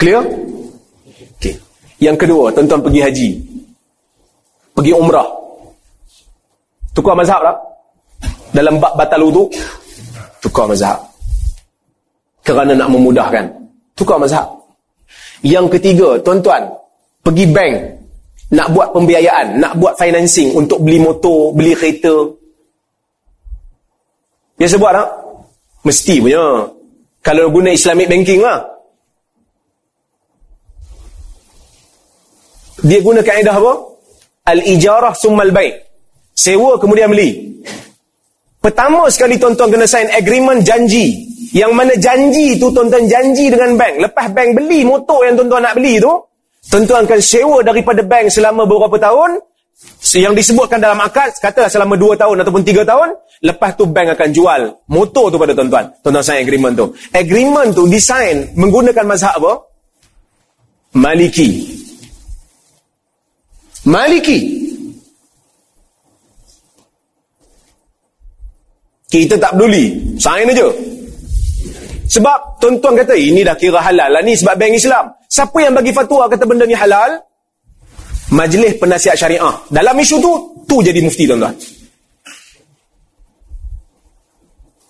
Clear? Okay. Yang kedua, tuan-tuan pergi haji. Pergi umrah. Tukar mazhab tak? Dalam bab batal wudu, tukar mazhab. Kerana nak memudahkan. Tukar mazhab. Yang ketiga, tuan-tuan, pergi bank. Nak buat pembiayaan, nak buat financing untuk beli motor, beli kereta. Biasa buat tak? Mesti punya. Kalau guna Islamic banking lah. Dia guna kaedah apa? Al-ijarah summal baik. Sewa kemudian beli. Pertama sekali tuan-tuan kena sign agreement janji. Yang mana janji tu tuan-tuan janji dengan bank. Lepas bank beli motor yang tuan-tuan nak beli tu, tuan-tuan akan sewa daripada bank selama beberapa tahun. Yang disebutkan dalam akad, katalah selama 2 tahun ataupun 3 tahun, lepas tu bank akan jual motor tu pada tuan-tuan. Tuan-tuan sign agreement tu. Agreement tu design menggunakan mazhab apa? Maliki. Maliki. Kita tak peduli. Sign aja. Sebab tuan-tuan kata ini dah kira halal lah ni sebab bank Islam. Siapa yang bagi fatwa kata benda ni halal? Majlis penasihat syariah. Dalam isu tu, tu jadi mufti tuan-tuan.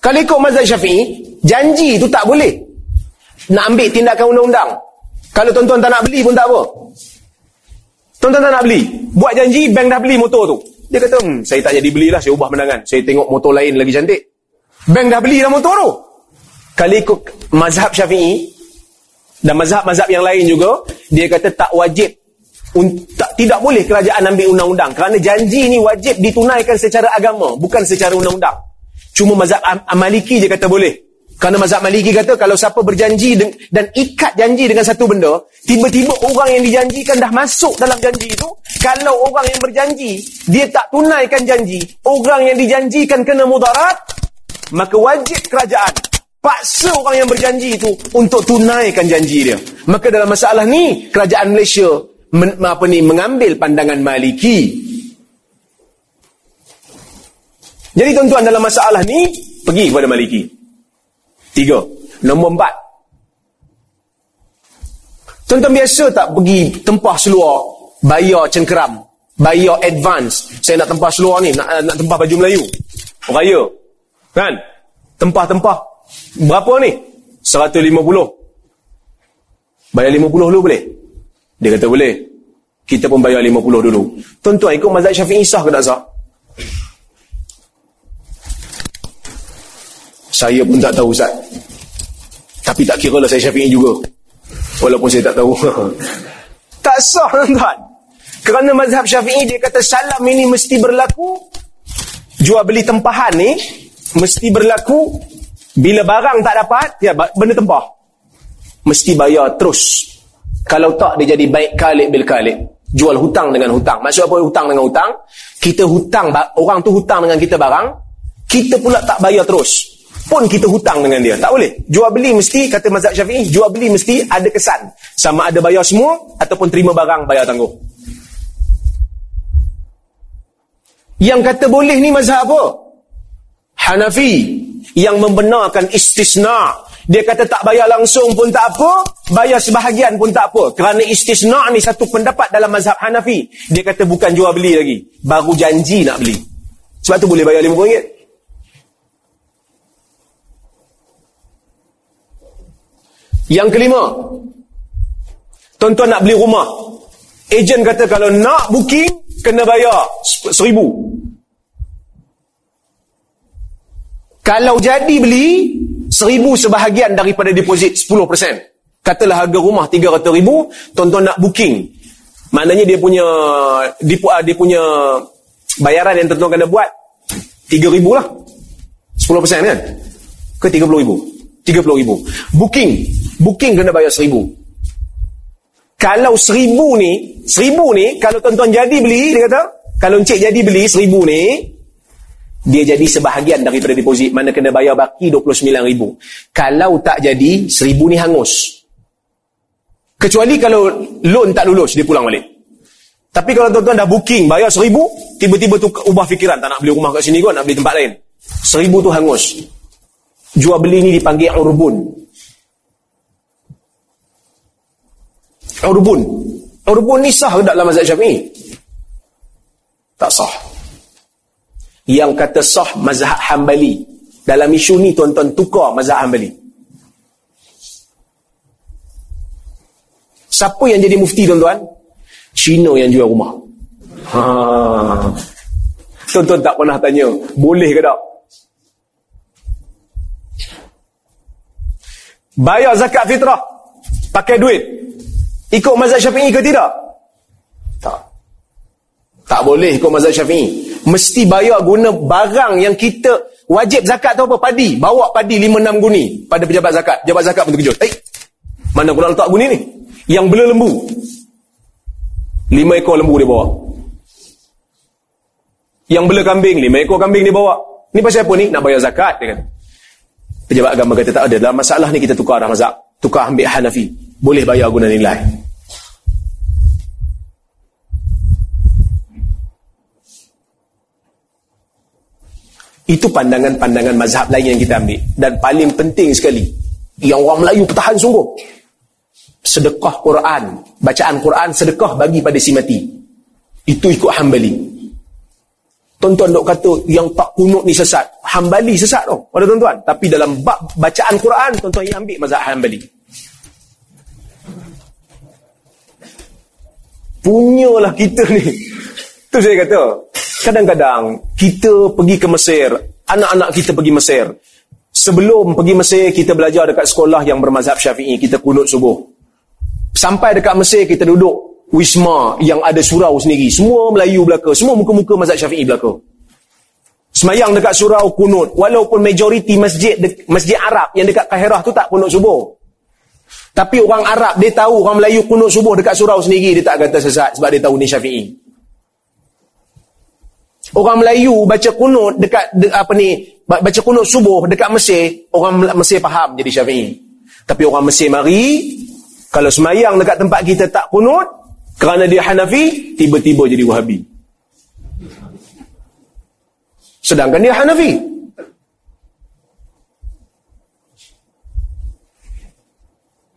Kalau ikut mazhab syafi'i, janji tu tak boleh. Nak ambil tindakan undang-undang. Kalau tuan-tuan tak nak beli pun tak apa. Tuan-tuan tak nak beli. Buat janji, bank dah beli motor tu. Dia kata, hmm, saya tak jadi belilah, saya ubah menangan. Saya tengok motor lain lagi cantik. Bank dah beli dah motor tu. Kalau ikut mazhab syafi'i, dan mazhab-mazhab yang lain juga, dia kata tak wajib. Tak, tidak boleh kerajaan ambil undang-undang. Kerana janji ni wajib ditunaikan secara agama, bukan secara undang-undang. Cuma mazhab Maliki je kata boleh. Kerana mazhab Maliki kata kalau siapa berjanji dan ikat janji dengan satu benda, tiba-tiba orang yang dijanjikan dah masuk dalam janji itu, kalau orang yang berjanji, dia tak tunaikan janji, orang yang dijanjikan kena mudarat, maka wajib kerajaan paksa orang yang berjanji itu untuk tunaikan janji dia. Maka dalam masalah ni, kerajaan Malaysia men, apa ni mengambil pandangan Maliki. Jadi tuan-tuan dalam masalah ni, pergi kepada Maliki. Tiga. Nombor empat. Tuan-tuan biasa tak pergi tempah seluar, bayar cengkeram, bayar advance. Saya nak tempah seluar ni, nak, nak tempah baju Melayu. Raya. Kan? Tempah-tempah. Berapa ni? 150. Bayar 50 dulu boleh? Dia kata boleh. Kita pun bayar 50 dulu. Tuan-tuan ikut mazhab syafi'i sah ke tak sah? Saya pun tak tahu Ustaz. Tapi tak kira lah saya syafi'i juga. Walaupun saya tak tahu. tak sah tuan-tuan. Kerana mazhab syafi'i dia kata salam ini mesti berlaku. Jual beli tempahan ni mesti berlaku bila barang tak dapat, ya benda tempah. Mesti bayar terus. Kalau tak dia jadi baik kalik bil kalik. Jual hutang dengan hutang. Maksud apa hutang dengan hutang? Kita hutang, orang tu hutang dengan kita barang. Kita pula tak bayar terus pun kita hutang dengan dia. Tak boleh. Jual beli mesti, kata mazhab syafi'i, jual beli mesti ada kesan. Sama ada bayar semua, ataupun terima barang bayar tangguh. Yang kata boleh ni mazhab apa? Hanafi. Yang membenarkan istisna. Dia kata tak bayar langsung pun tak apa, bayar sebahagian pun tak apa. Kerana istisna ni satu pendapat dalam mazhab Hanafi. Dia kata bukan jual beli lagi. Baru janji nak beli. Sebab tu boleh bayar RM50. Yang kelima, tuan-tuan nak beli rumah. Ejen kata kalau nak booking, kena bayar seribu. Kalau jadi beli, seribu sebahagian daripada deposit 10%. Katalah harga rumah tiga ratus ribu, tuan-tuan nak booking. Maknanya dia punya dia punya bayaran yang tuan-tuan kena buat tiga ribu lah. 10% kan? Ke tiga puluh ribu? Tiga puluh ribu. Booking. Booking kena bayar seribu. Kalau seribu ni, seribu ni, kalau tuan-tuan jadi beli, dia kata, kalau encik jadi beli seribu ni, dia jadi sebahagian daripada deposit. Mana kena bayar baki 29 ribu. Kalau tak jadi, seribu ni hangus. Kecuali kalau loan tak lulus, dia pulang balik. Tapi kalau tuan-tuan dah booking, bayar seribu, tiba-tiba tu ubah fikiran, tak nak beli rumah kat sini kot, nak beli tempat lain. Seribu tu hangus. Jual beli ni dipanggil urbun. Urbun. Urbun ni sah ke dalam mazhab syafi'i? Tak sah. Yang kata sah mazhab hambali. Dalam isu ni tuan-tuan tukar mazhab hambali. Siapa yang jadi mufti tuan-tuan? Cina yang jual rumah. Ha. Tuan-tuan tak pernah tanya, boleh ke tak? Bayar zakat fitrah. Pakai duit. Ikut mazhab syafi'i ke tidak? Tak. Tak boleh ikut mazhab syafi'i. Mesti bayar guna barang yang kita wajib zakat tu apa? Padi. Bawa padi 5-6 guni pada pejabat zakat. Pejabat zakat pun terkejut. Eh, mana nak letak guni ni? Yang bela lembu. Lima ekor lembu dia bawa. Yang bela kambing, lima ekor kambing dia bawa. Ni pasal apa ni? Nak bayar zakat, dia kata. Pejabat agama kata tak ada. Dalam masalah ni kita tukar dah mazhab. Tukar ambil Hanafi. Boleh bayar guna nilai. Itu pandangan-pandangan mazhab lain yang kita ambil. Dan paling penting sekali. Yang orang Melayu pertahan sungguh. Sedekah Quran. Bacaan Quran sedekah bagi pada si mati. Itu ikut hambali. Tuan-tuan dok kata yang tak kunut ni sesat. Hambali sesat tu. Pada tuan-tuan. Tapi dalam bab bacaan Quran, tuan-tuan yang ambil mazhab hambali. Punyalah kita ni. Tu saya kata. Kadang-kadang kita pergi ke Mesir, anak-anak kita pergi Mesir. Sebelum pergi Mesir, kita belajar dekat sekolah yang bermazhab syafi'i. Kita kunut subuh. Sampai dekat Mesir, kita duduk wisma yang ada surau sendiri. Semua Melayu belaka. Semua muka-muka mazhab syafi'i belaka. Semayang dekat surau kunut. Walaupun majoriti masjid masjid Arab yang dekat Kahirah tu tak kunut subuh. Tapi orang Arab, dia tahu orang Melayu kunut subuh dekat surau sendiri. Dia tak kata sesat sebab dia tahu ni syafi'i. Orang Melayu baca kunut dekat de, apa ni baca kunut subuh dekat Mesir, orang Mesir faham jadi Syafi'i. Tapi orang Mesir mari kalau semayang dekat tempat kita tak kunut kerana dia Hanafi, tiba-tiba jadi Wahabi. Sedangkan dia Hanafi.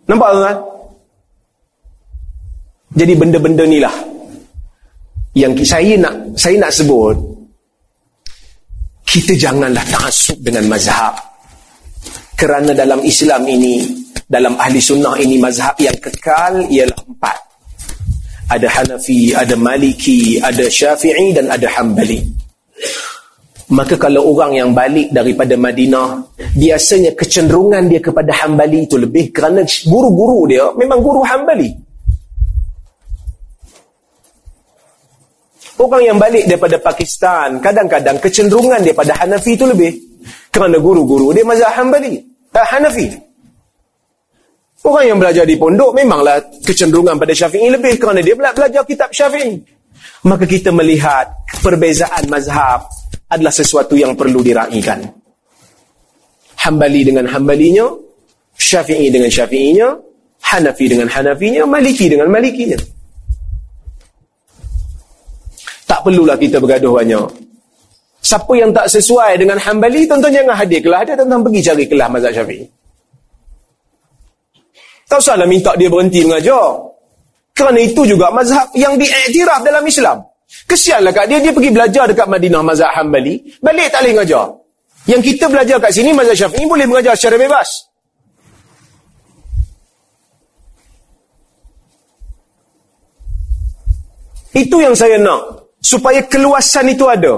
Nampak tuan? Jadi benda-benda ni lah yang saya nak saya nak sebut kita janganlah ta'assub dengan mazhab kerana dalam Islam ini dalam ahli sunnah ini mazhab yang kekal ialah empat ada Hanafi, ada Maliki, ada Syafi'i dan ada Hambali maka kalau orang yang balik daripada Madinah biasanya kecenderungan dia kepada Hambali itu lebih kerana guru-guru dia memang guru Hambali Orang yang balik daripada Pakistan, kadang-kadang kecenderungan dia pada Hanafi itu lebih. Kerana guru-guru dia mazhab Hanbali. Eh, Hanafi. Orang yang belajar di pondok memanglah kecenderungan pada Syafi'i lebih kerana dia belajar kitab Syafi'i. Maka kita melihat perbezaan mazhab adalah sesuatu yang perlu diraihkan. Hanbali dengan Hanbalinya, Syafi'i dengan Syafi'inya, Hanafi dengan Hanafinya, Maliki dengan Malikinya perlulah kita bergaduh banyak. Siapa yang tak sesuai dengan hambali, tuan-tuan jangan hadir kelas dia, tuan-tuan pergi cari kelas mazhab syafi'i. Tak usahlah minta dia berhenti mengajar. Kerana itu juga mazhab yang diiktiraf dalam Islam. Kesianlah kat dia, dia pergi belajar dekat Madinah mazhab hambali, balik tak boleh mengajar. Yang kita belajar kat sini, mazhab syafi'i boleh mengajar secara bebas. Itu yang saya nak supaya keluasan itu ada.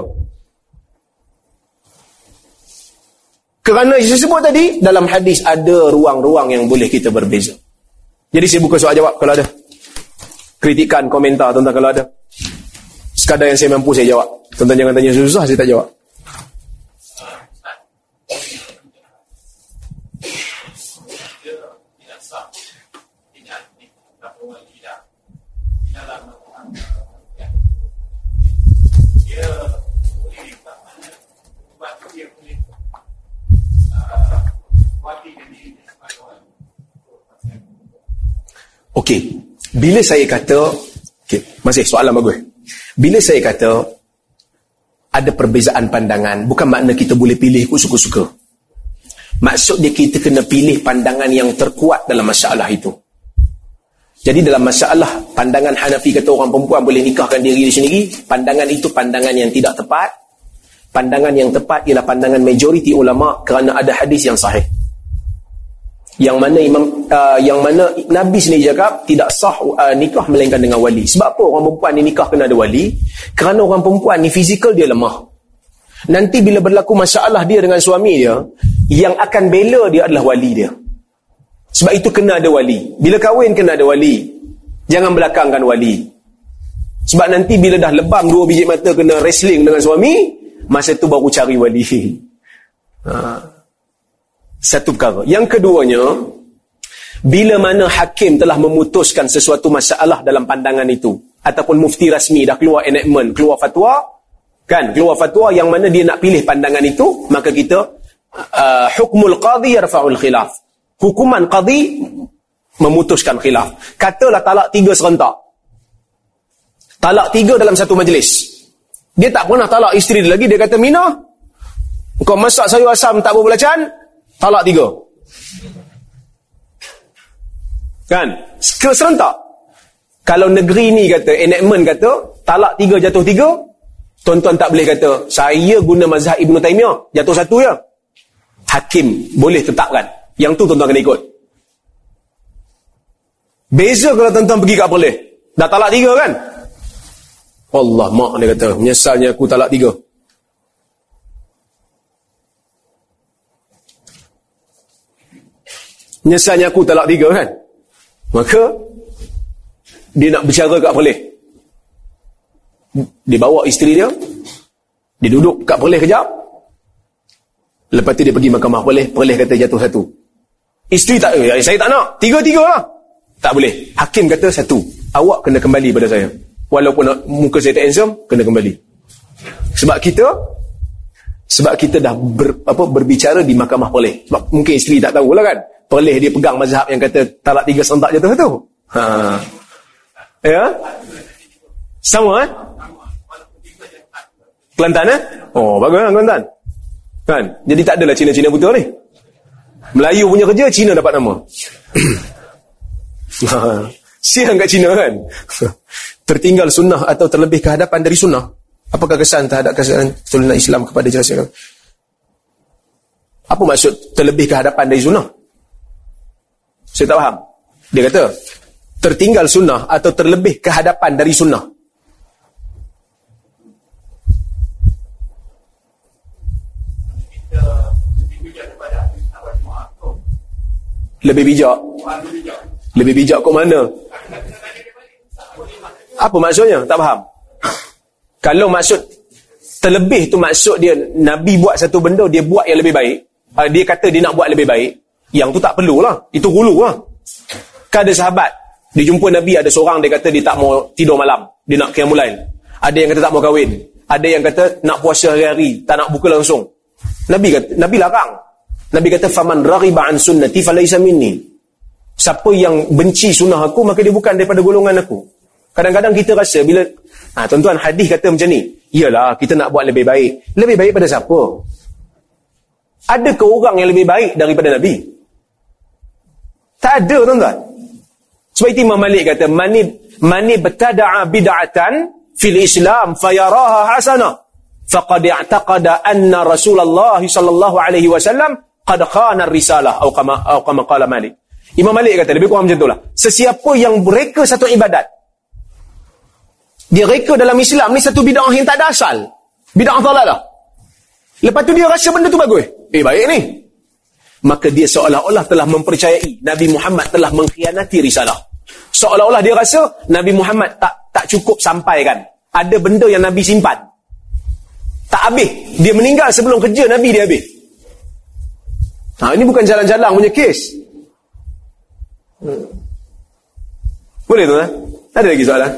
Kerana saya sebut tadi, dalam hadis ada ruang-ruang yang boleh kita berbeza. Jadi saya buka soal jawab kalau ada. Kritikan, komentar tentang kalau ada. Sekadar yang saya mampu saya jawab. Tentang jangan tanya susah, saya tak jawab. Okey, bila saya kata, okey, masih soalan bagus. Bila saya kata ada perbezaan pandangan, bukan makna kita boleh pilih ikut suka-suka. Maksud dia kita kena pilih pandangan yang terkuat dalam masalah itu. Jadi dalam masalah pandangan Hanafi kata orang perempuan boleh nikahkan diri sendiri, pandangan itu pandangan yang tidak tepat. Pandangan yang tepat ialah pandangan majoriti ulama kerana ada hadis yang sahih. Yang mana imam uh, yang mana Nabi sendiri cakap tidak sah uh, nikah melainkan dengan wali. Sebab apa orang perempuan ni nikah kena ada wali? Kerana orang perempuan ni fizikal dia lemah. Nanti bila berlaku masalah dia dengan suami dia, yang akan bela dia adalah wali dia. Sebab itu kena ada wali. Bila kahwin kena ada wali. Jangan belakangkan wali. Sebab nanti bila dah lebam dua biji mata kena wrestling dengan suami, masa tu baru cari wali. Ha. Satu perkara. Yang keduanya, bila mana hakim telah memutuskan sesuatu masalah dalam pandangan itu, ataupun mufti rasmi dah keluar enactment, keluar fatwa, kan, keluar fatwa yang mana dia nak pilih pandangan itu, maka kita uh, hukmul qadhi yarfa'ul khilaf hukuman qadi memutuskan khilaf. Katalah talak tiga serentak. Talak tiga dalam satu majlis. Dia tak pernah talak isteri dia lagi. Dia kata, Mina, kau masak sayur asam tak berbelacan, talak tiga. Kan? Serentak. Kalau negeri ni kata, enactment kata, talak tiga jatuh tiga, tuan-tuan tak boleh kata, saya guna mazhab Ibn Taymiyah, jatuh satu ya. Hakim boleh tetapkan. Yang tu tuan-tuan kena ikut. Beza kalau tuan-tuan pergi kat boleh. Dah talak tiga kan? Allah mak dia kata, menyesalnya aku talak tiga. Menyesalnya aku talak tiga kan? Maka, dia nak bercara kat boleh. Dia bawa isteri dia, dia duduk kat boleh kejap, lepas tu dia pergi mahkamah boleh, boleh kata jatuh satu. Isteri tak, eh, saya tak nak. Tiga-tiga lah. Tak boleh. Hakim kata satu. Awak kena kembali pada saya. Walaupun muka saya tak handsome, kena kembali. Sebab kita, sebab kita dah ber, apa, berbicara di mahkamah boleh. Sebab mungkin isteri tak tahu lah kan. Perleh dia pegang mazhab yang kata talak tiga sentak jatuh tu. Ha. Ya? Sama eh? Kelantan eh? Oh, bagus kan Kelantan? Kan? Jadi tak adalah Cina-Cina buta ni. Melayu punya kerja, Cina dapat nama. Siang kat Cina kan? Tertinggal sunnah atau terlebih kehadapan dari sunnah. Apakah kesan terhadap kesan sunnah Islam kepada jelas Apa maksud terlebih kehadapan dari sunnah? Saya tak faham. Dia kata, tertinggal sunnah atau terlebih kehadapan dari sunnah. lebih bijak. Lebih bijak kok mana? Apa maksudnya? Tak faham. Kalau maksud terlebih tu maksud dia Nabi buat satu benda, dia buat yang lebih baik. Uh, dia kata dia nak buat lebih baik. Yang tu tak perlulah. Itu hulu lah. Kan ada sahabat. Dia jumpa Nabi, ada seorang dia kata dia tak mau tidur malam. Dia nak kiamulain. Ada yang kata tak mau kahwin. Ada yang kata nak puasa hari-hari. Tak nak buka langsung. Nabi kata, Nabi larang. Nabi kata faman raghiba an sunnati falaysa minni. Siapa yang benci sunnah aku maka dia bukan daripada golongan aku. Kadang-kadang kita rasa bila ha tuan-tuan hadis kata macam ni, iyalah kita nak buat lebih baik. Lebih baik pada siapa? Ada ke orang yang lebih baik daripada Nabi? Tak ada tuan-tuan. Sebab itu Imam Malik kata mani mani betada'a bid'atan fil Islam fayaraha hasanah faqad i'taqada anna Rasulullah sallallahu alaihi wasallam qad khana risalah atau kama atau kama qala Malik. Imam Malik kata lebih kurang macam itulah. Sesiapa yang mereka satu ibadat dia reka dalam Islam ni satu bid'ah yang tak ada asal. Bid'ah dalalah. Lepas tu dia rasa benda tu bagus. Eh baik ni. Maka dia seolah-olah telah mempercayai Nabi Muhammad telah mengkhianati risalah. Seolah-olah dia rasa Nabi Muhammad tak tak cukup sampaikan. Ada benda yang Nabi simpan. Tak habis. Dia meninggal sebelum kerja Nabi dia habis. Ha, ini bukan jalan-jalan punya kes. Hmm. Boleh tu eh? Ada lagi soalan?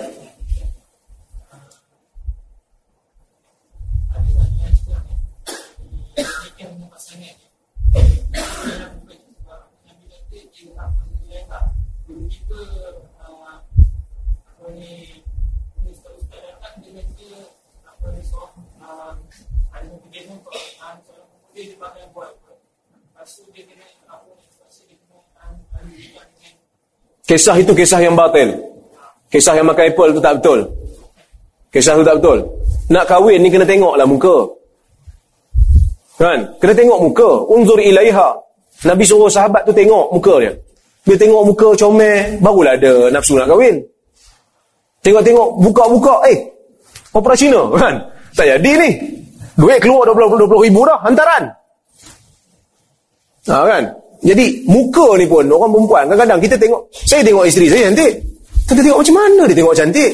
Kisah itu kisah yang batil. Kisah yang makan apple tu tak betul. Kisah tu tak betul. Nak kahwin ni kena tengoklah muka. Kan? Kena tengok muka. Unzur ilaiha. Nabi suruh sahabat tu tengok muka dia. Dia tengok muka comel, barulah ada nafsu nak kahwin. Tengok-tengok, buka-buka, eh, opera Cina, kan? Tak jadi ni. Duit keluar 20, 20 ribu dah, hantaran. Ha, kan? Jadi, muka ni pun, orang perempuan, kadang-kadang kita tengok, saya tengok isteri saya cantik. Kita tengok macam mana dia tengok cantik.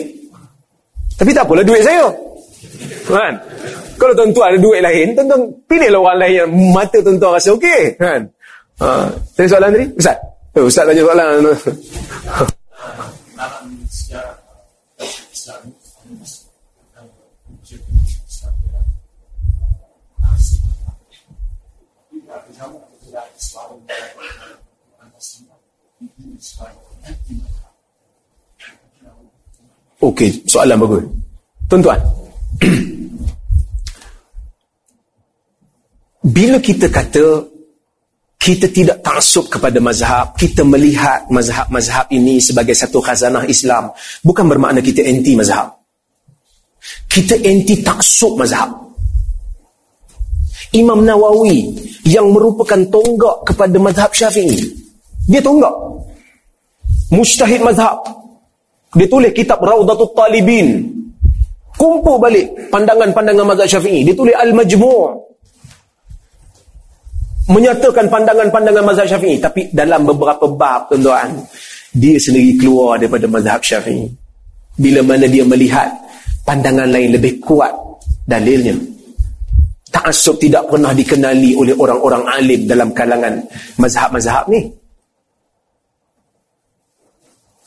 Tapi tak apalah duit saya. Kan? Kalau tuan-tuan ada duit lain, tuan-tuan pilihlah orang lain yang mata tuan-tuan rasa okey. Kan? Ha, tadi soalan tadi? Ustaz? Eh, Ustaz tanya soalan. Okey, soalan bagus. Tuan-tuan. Bila kita kata kita tidak taksub kepada mazhab, kita melihat mazhab-mazhab ini sebagai satu khazanah Islam, bukan bermakna kita anti mazhab. Kita anti taksub mazhab. Imam Nawawi yang merupakan tonggak kepada mazhab Syafi'i. Dia tonggak. Mujtahid mazhab. Dia tulis kitab Raudatul Talibin. Kumpul balik pandangan-pandangan mazhab Syafi'i. Dia tulis Al-Majmu' menyatakan pandangan-pandangan mazhab syafi'i tapi dalam beberapa bab tuan-tuan dia sendiri keluar daripada mazhab syafi'i bila mana dia melihat pandangan lain lebih kuat dalilnya ta'asub tidak pernah dikenali oleh orang-orang alim dalam kalangan mazhab-mazhab ni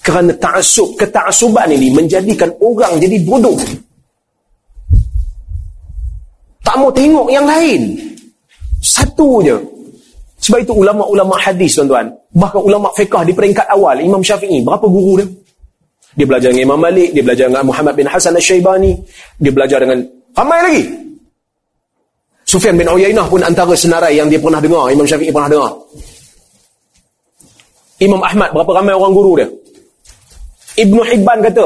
kerana ta'asub keta'asuban ini menjadikan orang jadi bodoh tak mau tengok yang lain satu je. Sebab itu ulama-ulama hadis tuan-tuan. Bahkan ulama fiqah di peringkat awal. Imam Syafi'i. Berapa guru dia? Dia belajar dengan Imam Malik. Dia belajar dengan Muhammad bin Hasan al-Syaibani. Dia belajar dengan ramai lagi. Sufyan bin Uyainah pun antara senarai yang dia pernah dengar. Imam Syafi'i pernah dengar. Imam Ahmad. Berapa ramai orang guru dia? Ibnu Hibban kata,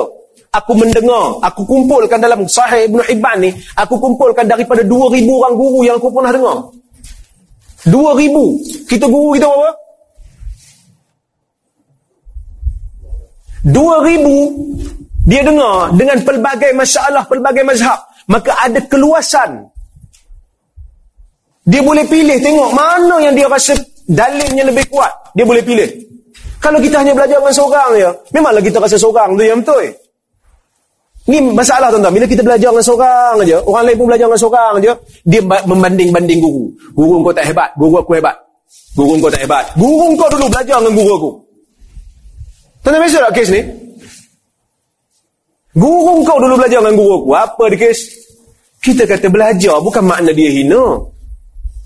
aku mendengar, aku kumpulkan dalam sahih Ibnu Hibban ni, aku kumpulkan daripada 2000 orang guru yang aku pernah dengar. Dua ribu. Kita guru kita berapa? Dua ribu. Dia dengar dengan pelbagai masalah, pelbagai mazhab. Maka ada keluasan. Dia boleh pilih tengok mana yang dia rasa dalilnya lebih kuat. Dia boleh pilih. Kalau kita hanya belajar dengan seorang je, memanglah kita rasa seorang tu yang betul. Ni masalah tuan-tuan. Bila kita belajar dengan seorang aja, orang lain pun belajar dengan seorang aja, dia membanding-banding guru. Guru kau tak hebat, guru aku hebat. Guru kau tak hebat. Guru kau dulu belajar dengan guru aku. Tuan-tuan biasa tak kes ni? Guru kau dulu belajar dengan guru aku. Apa dia kes? Kita kata belajar bukan makna dia hina.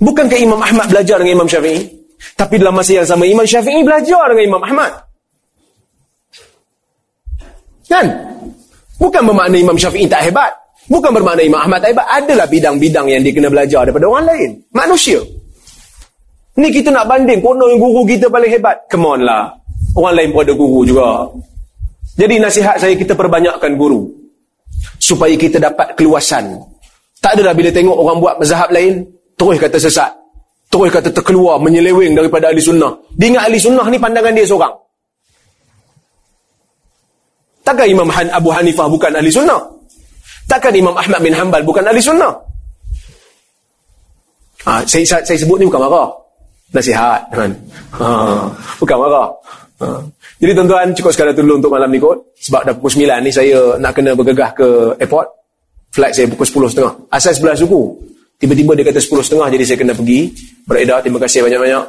Bukankah Imam Ahmad belajar dengan Imam Syafi'i? Tapi dalam masa yang sama Imam Syafi'i belajar dengan Imam Ahmad. Kan? Bukan bermakna Imam Syafi'i tak hebat. Bukan bermakna Imam Ahmad tak hebat. Adalah bidang-bidang yang dia kena belajar daripada orang lain. Manusia. Ni kita nak banding. Kono yang guru kita paling hebat. Come on lah. Orang lain pun ada guru juga. Jadi nasihat saya kita perbanyakkan guru. Supaya kita dapat keluasan. Tak adalah bila tengok orang buat mazhab lain. Terus kata sesat. Terus kata terkeluar menyeleweng daripada ahli sunnah. Dia ingat ahli sunnah ni pandangan dia seorang. Takkan Imam Han Abu Hanifah bukan ahli sunnah? Takkan Imam Ahmad bin Hanbal bukan ahli sunnah? Ha, saya, saya, saya sebut ni bukan marah. Nasihat. Kan? Ha, bukan marah. Ha. Jadi tuan-tuan, cukup sekadar dulu untuk malam ni kot. Sebab dah pukul 9 ni saya nak kena bergegah ke airport. Flight saya pukul 10.30. Asal sebelah suku. Tiba-tiba dia kata 10.30 jadi saya kena pergi. Beredar, terima kasih banyak-banyak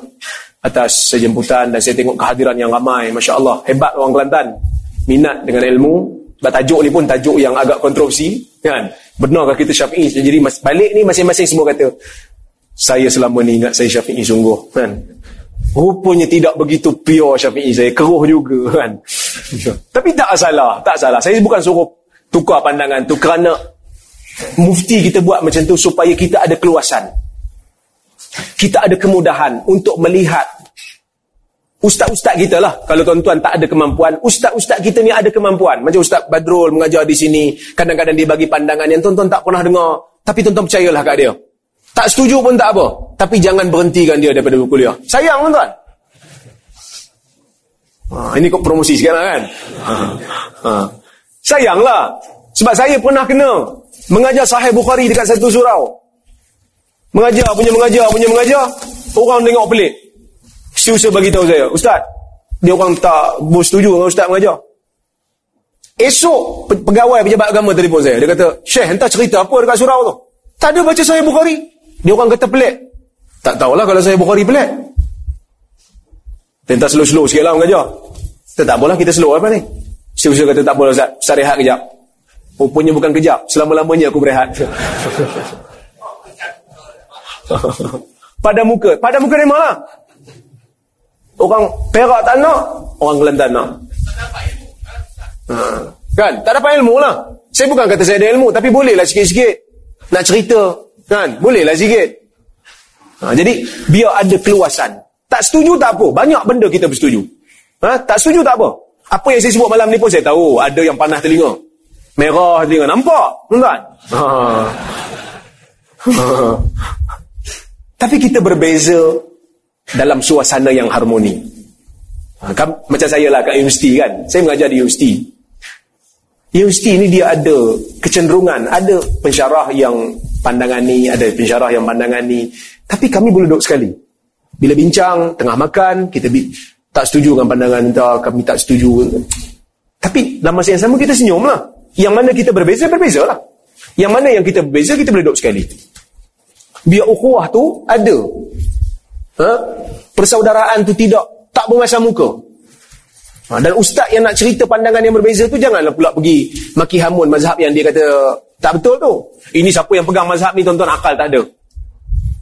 atas sejemputan. Dan saya tengok kehadiran yang ramai. Masya Allah, hebat orang Kelantan. Minat dengan ilmu. Sebab tajuk ni pun tajuk yang agak kontroversi kan? Benarkah kita syafi'i? Jadi balik ni masing-masing semua kata saya selama ni ingat saya syafi'i sungguh kan? Rupanya tidak begitu pure syafi'i saya. Keruh juga kan? Tapi tak salah. Tak salah. Saya bukan suruh tukar pandangan tu kerana mufti kita buat macam tu supaya kita ada keluasan kita ada kemudahan untuk melihat ustaz-ustaz kita lah. Kalau tuan-tuan tak ada kemampuan, ustaz-ustaz kita ni ada kemampuan. Macam Ustaz Badrul mengajar di sini, kadang-kadang dia bagi pandangan yang tuan-tuan tak pernah dengar. Tapi tuan-tuan percayalah kat dia. Tak setuju pun tak apa. Tapi jangan berhentikan dia daripada berkuliah. Sayang tuan-tuan. Ha, ini kok promosi sikit lah kan? Ha, ha. Sayanglah. Sebab saya pernah kena mengajar sahih Bukhari dekat satu surau. Mengajar, punya mengajar, punya mengajar. Orang tengok pelik. Siusa bagi tahu saya, Ustaz, dia orang tak bersetuju dengan Ustaz mengajar. Esok pegawai pejabat agama telefon saya. Dia kata, Syekh, entah cerita apa dekat surau tu. Tak ada baca saya Bukhari. Dia orang kata pelik. Tak tahulah kalau saya Bukhari pelik. Tentang slow-slow sikit lah mengajar. Kita tak boleh kita slow apa ni. Siusa kata tak boleh Ustaz. Ustaz rehat kejap. Rupanya bukan kejap. Selama-lamanya aku berehat. pada muka. Pada muka memang lah. Orang perak tak nak, orang Kelantan nak. Ha. Kan? Tak dapat ilmu lah. Saya bukan kata saya ada ilmu, tapi bolehlah sikit-sikit. Nak cerita. Kan? Bolehlah sikit. Ha, jadi, biar ada keluasan. Tak setuju tak apa. Banyak benda kita bersetuju. Ha? Tak setuju tak apa. Apa yang saya sebut malam ni pun saya tahu. Ada yang panas telinga. Merah telinga. Nampak? Tuan-tuan? Ha. Ha. Tapi kita berbeza dalam suasana yang harmoni. Ha, kan, macam saya lah kat universiti kan. Saya mengajar di universiti. Universiti ni dia ada kecenderungan. Ada pensyarah yang pandangan ni, ada pensyarah yang pandangan ni. Tapi kami boleh duduk sekali. Bila bincang, tengah makan, kita bi- tak setuju dengan pandangan kita, kami tak setuju. Tapi dalam masa yang sama kita senyum lah. Yang mana kita berbeza, berbeza lah. Yang mana yang kita berbeza, kita boleh duduk sekali. Biar ukhuwah tu ada. Ha? persaudaraan tu tidak tak bermasa muka. Ha, dan ustaz yang nak cerita pandangan yang berbeza tu janganlah pula pergi maki hamun mazhab yang dia kata tak betul tu. Ini siapa yang pegang mazhab ni tuan-tuan? Akal tak ada.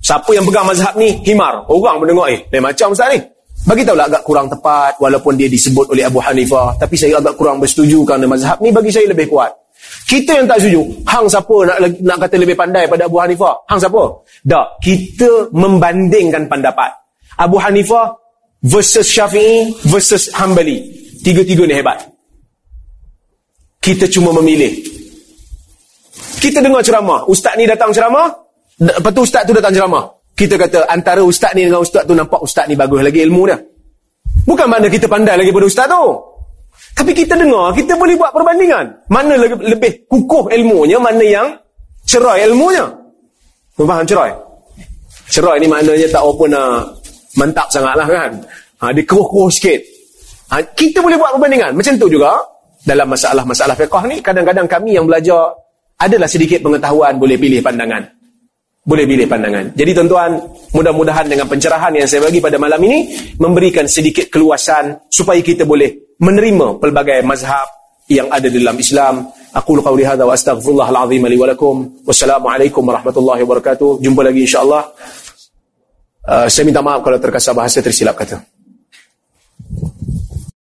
Siapa yang pegang mazhab ni? Himar. Orang mendengar eh lain macam ustaz ni bagi tahulah agak kurang tepat walaupun dia disebut oleh Abu Hanifah tapi saya agak kurang bersetuju kerana mazhab ni bagi saya lebih kuat kita yang tak setuju, hang siapa nak nak kata lebih pandai pada Abu Hanifah? Hang siapa? Tak, kita membandingkan pendapat. Abu Hanifah versus Syafi'i versus Hanbali. Tiga-tiga ni hebat. Kita cuma memilih. Kita dengar ceramah. Ustaz ni datang ceramah. Lepas tu ustaz tu datang ceramah. Kita kata antara ustaz ni dengan ustaz tu nampak ustaz ni bagus lagi ilmu dia. Bukan mana kita pandai lagi pada ustaz tu. Tapi kita dengar, kita boleh buat perbandingan. Mana lebih, lebih kukuh ilmunya, mana yang cerai ilmunya. Kau faham cerai? Cerai ni maknanya tak apa nak mantap sangat lah kan. Ha, dia keruh-keruh sikit. Ha, kita boleh buat perbandingan. Macam tu juga, dalam masalah-masalah fiqah ni, kadang-kadang kami yang belajar, adalah sedikit pengetahuan, boleh pilih pandangan. Boleh pilih pandangan. Jadi tuan-tuan, mudah-mudahan dengan pencerahan yang saya bagi pada malam ini, memberikan sedikit keluasan, supaya kita boleh menerima pelbagai mazhab yang ada dalam Islam. Aku qauli hadza wa astaghfirullah al-azim li wa lakum. Wassalamualaikum warahmatullahi wabarakatuh. Jumpa lagi insya-Allah. Uh, saya minta maaf kalau terkasar bahasa tersilap kata.